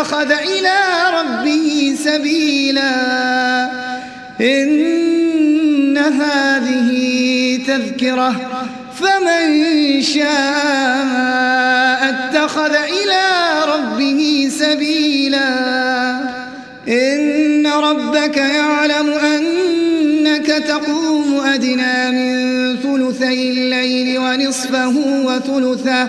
اتخذ إلى ربه سبيلا. إن هذه تذكرة فمن شاء اتخذ إلى ربه سبيلا. إن ربك يعلم أنك تقوم أدنى من ثلثي الليل ونصفه وثلثه.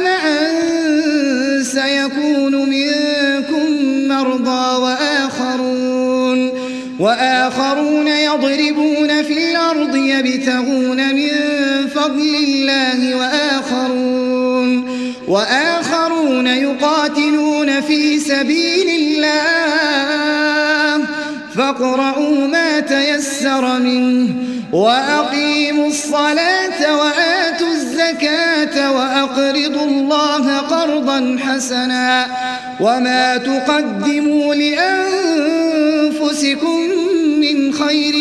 وآخرون وآخرون يضربون في الأرض يبتغون من فضل الله وآخرون وآخرون يقاتلون في سبيل الله فاقرؤوا ما تيسر منه وأقيموا الصلاة وآتوا الزكاة وأقرضوا الله قرضا حسنا وما تقدموا لأنفسكم من خير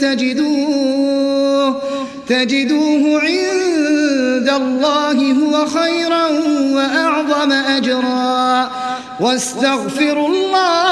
تجدوه تجدوه عند الله هو خيرا وأعظم أجرا واستغفروا الله